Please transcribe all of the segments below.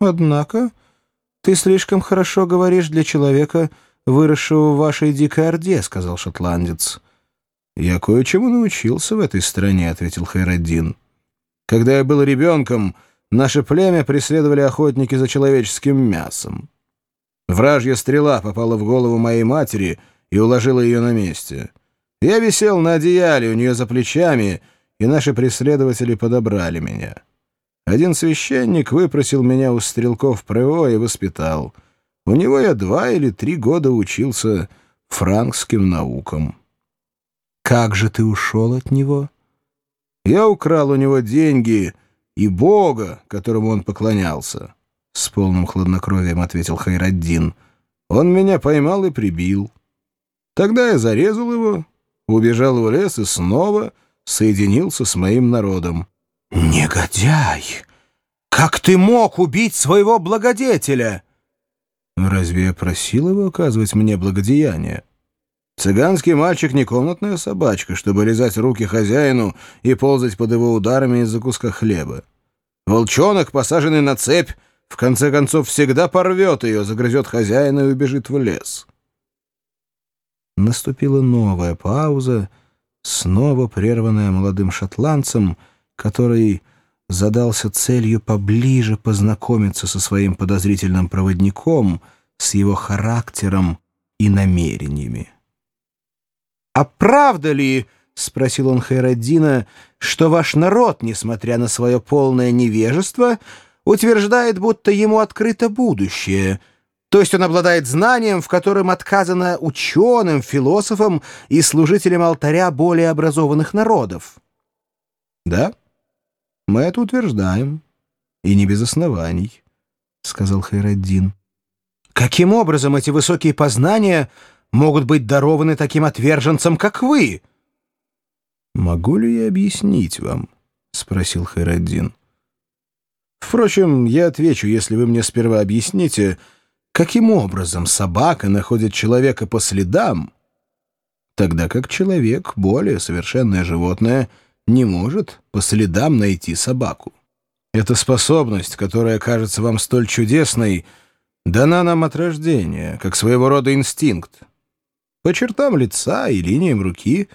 Однако ты слишком хорошо говоришь для человека, выросшего в вашей дикой орде, — сказал шотландец. «Я кое-чему научился в этой стране», — ответил Хайраддин. «Когда я был ребенком, наше племя преследовали охотники за человеческим мясом. Вражья стрела попала в голову моей матери и уложила ее на месте. Я висел на одеяле у нее за плечами, и наши преследователи подобрали меня. Один священник выпросил меня у стрелков ПРО и воспитал. У него я два или три года учился франкским наукам. Как же ты ушел от него? Я украл у него деньги и Бога, которому он поклонялся. С полным хладнокровием ответил Хайраддин. Он меня поймал и прибил. Тогда я зарезал его, убежал в лес и снова соединился с моим народом. «Негодяй! Как ты мог убить своего благодетеля?» «Разве я просил его оказывать мне благодеяние?» Цыганский мальчик не комнатная собачка, чтобы лизать руки хозяину и ползать под его ударами из-за куска хлеба. Волчонок, посаженный на цепь, в конце концов всегда порвет ее, загрызет хозяина и убежит в лес. Наступила новая пауза, снова прерванная молодым шотландцем, который задался целью поближе познакомиться со своим подозрительным проводником, с его характером и намерениями. «А правда ли, — спросил он Хайраддина, — что ваш народ, несмотря на свое полное невежество, утверждает, будто ему открыто будущее, то есть он обладает знанием, в котором отказано ученым, философам и служителям алтаря более образованных народов?» «Да, мы это утверждаем, и не без оснований», — сказал Хайраддин. «Каким образом эти высокие познания — могут быть дарованы таким отверженцам, как вы?» «Могу ли я объяснить вам?» — спросил Хайраддин. «Впрочем, я отвечу, если вы мне сперва объясните, каким образом собака находит человека по следам, тогда как человек, более совершенное животное, не может по следам найти собаку. Эта способность, которая кажется вам столь чудесной, дана нам от рождения, как своего рода инстинкт. По чертам лица и линиям руки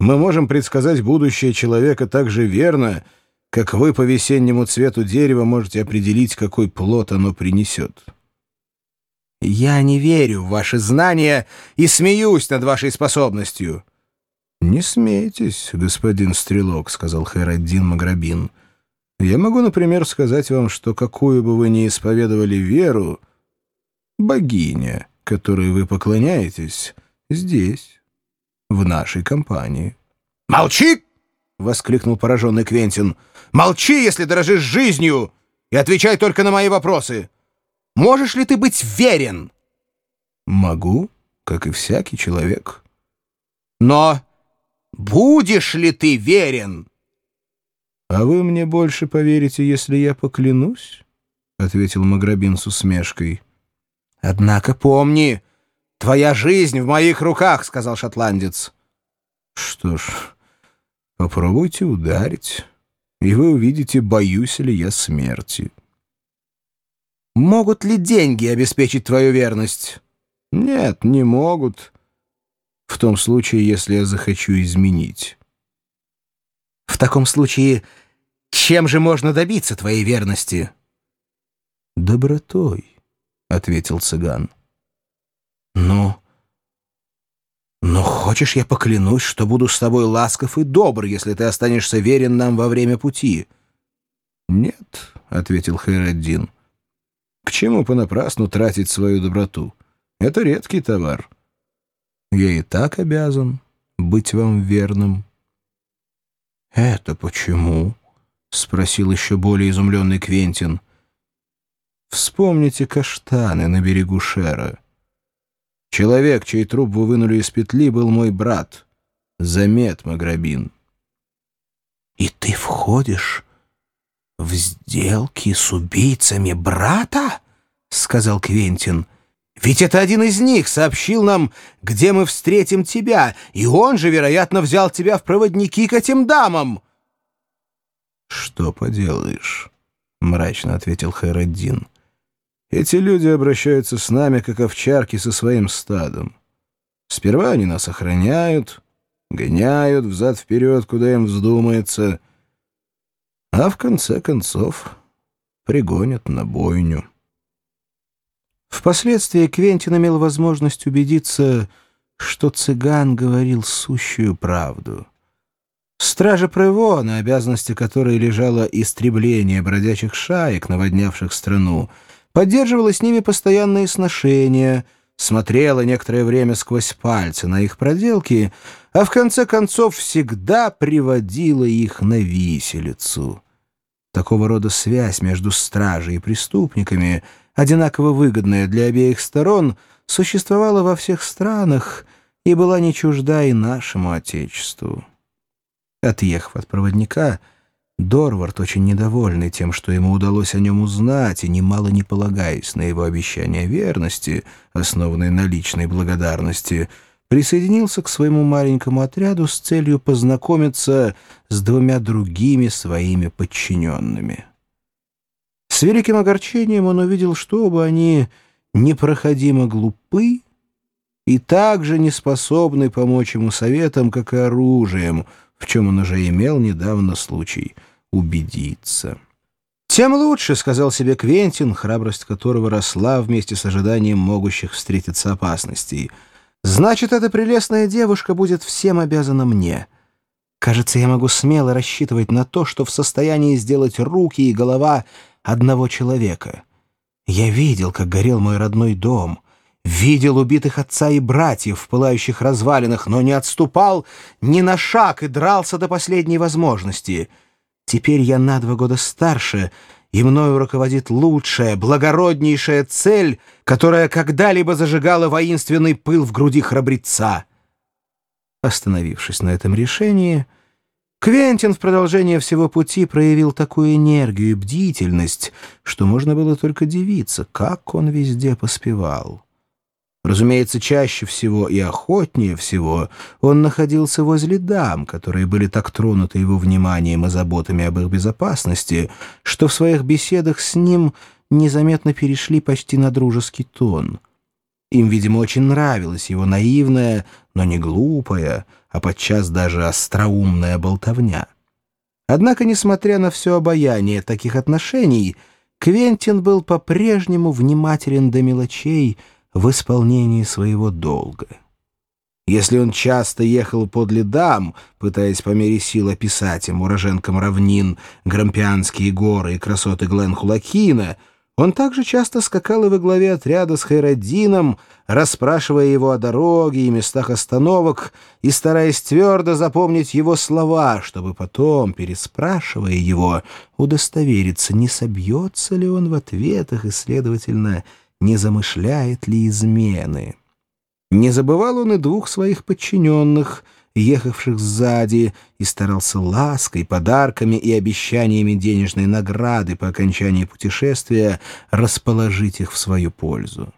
мы можем предсказать будущее человека так же верно, как вы по весеннему цвету дерева можете определить, какой плод оно принесет. «Я не верю в ваши знания и смеюсь над вашей способностью». «Не смейтесь, господин Стрелок», — сказал Хайраддин Маграбин. «Я могу, например, сказать вам, что какую бы вы ни исповедовали веру, богиня, которой вы поклоняетесь, — Здесь, в нашей компании. «Молчи!» — воскликнул пораженный Квентин. «Молчи, если дорожишь жизнью, и отвечай только на мои вопросы. Можешь ли ты быть верен?» «Могу, как и всякий человек». «Но будешь ли ты верен?» «А вы мне больше поверите, если я поклянусь?» — ответил Маграбин с усмешкой. «Однако помни, «Твоя жизнь в моих руках», — сказал шотландец. «Что ж, попробуйте ударить, и вы увидите, боюсь ли я смерти». «Могут ли деньги обеспечить твою верность?» «Нет, не могут. В том случае, если я захочу изменить». «В таком случае, чем же можно добиться твоей верности?» «Добротой», — ответил цыган. «Ну, но хочешь, я поклянусь, что буду с тобой ласков и добр, если ты останешься верен нам во время пути?» «Нет», — ответил Хайраддин. «К чему понапрасну тратить свою доброту? Это редкий товар. Я и так обязан быть вам верным». «Это почему?» — спросил еще более изумленный Квентин. «Вспомните каштаны на берегу Шера». Человек, чей труп вы вынули из петли, был мой брат, Замет Маграбин. «И ты входишь в сделки с убийцами брата?» — сказал Квентин. «Ведь это один из них сообщил нам, где мы встретим тебя, и он же, вероятно, взял тебя в проводники к этим дамам». «Что поделаешь?» — мрачно ответил Хайраддин. Эти люди обращаются с нами, как овчарки со своим стадом. Сперва они нас охраняют, гоняют взад-вперед, куда им вздумается, а в конце концов пригонят на бойню. Впоследствии Квентин имел возможность убедиться, что цыган говорил сущую правду. Стража Прево, на обязанности которой лежало истребление бродячих шаек, наводнявших страну, поддерживала с ними постоянные сношения, смотрела некоторое время сквозь пальцы на их проделки, а в конце концов всегда приводила их на виселицу. Такого рода связь между стражей и преступниками, одинаково выгодная для обеих сторон, существовала во всех странах и была не чужда и нашему Отечеству. Отъехав от проводника, Дорвард, очень недовольный тем, что ему удалось о нем узнать, и немало не полагаясь на его обещание верности, основанной на личной благодарности, присоединился к своему маленькому отряду с целью познакомиться с двумя другими своими подчиненными. С великим огорчением он увидел, что оба они непроходимо глупы и также не способны помочь ему советом, как и оружием — в чем он уже имел недавно случай убедиться. «Тем лучше», — сказал себе Квентин, храбрость которого росла вместе с ожиданием могущих встретиться опасностей. «Значит, эта прелестная девушка будет всем обязана мне. Кажется, я могу смело рассчитывать на то, что в состоянии сделать руки и голова одного человека. Я видел, как горел мой родной дом» видел убитых отца и братьев в пылающих развалинах, но не отступал ни на шаг и дрался до последней возможности. Теперь я на два года старше, и мною руководит лучшая, благороднейшая цель, которая когда-либо зажигала воинственный пыл в груди храбреца. Остановившись на этом решении, Квентин в продолжение всего пути проявил такую энергию и бдительность, что можно было только дивиться, как он везде поспевал. Разумеется, чаще всего и охотнее всего он находился возле дам, которые были так тронуты его вниманием и заботами об их безопасности, что в своих беседах с ним незаметно перешли почти на дружеский тон. Им, видимо, очень нравилась его наивная, но не глупая, а подчас даже остроумная болтовня. Однако, несмотря на все обаяние таких отношений, Квентин был по-прежнему внимателен до мелочей — в исполнении своего долга. Если он часто ехал подле дам, пытаясь по мере сил описать им уроженкам равнин Грампианские горы и красоты Гленхулакина, он также часто скакал и во главе отряда с Хайрадином, расспрашивая его о дороге и местах остановок и стараясь твердо запомнить его слова, чтобы потом, переспрашивая его, удостовериться, не собьется ли он в ответах и, следовательно, не замышляет ли измены. Не забывал он и двух своих подчиненных, ехавших сзади, и старался лаской, подарками и обещаниями денежной награды по окончании путешествия расположить их в свою пользу.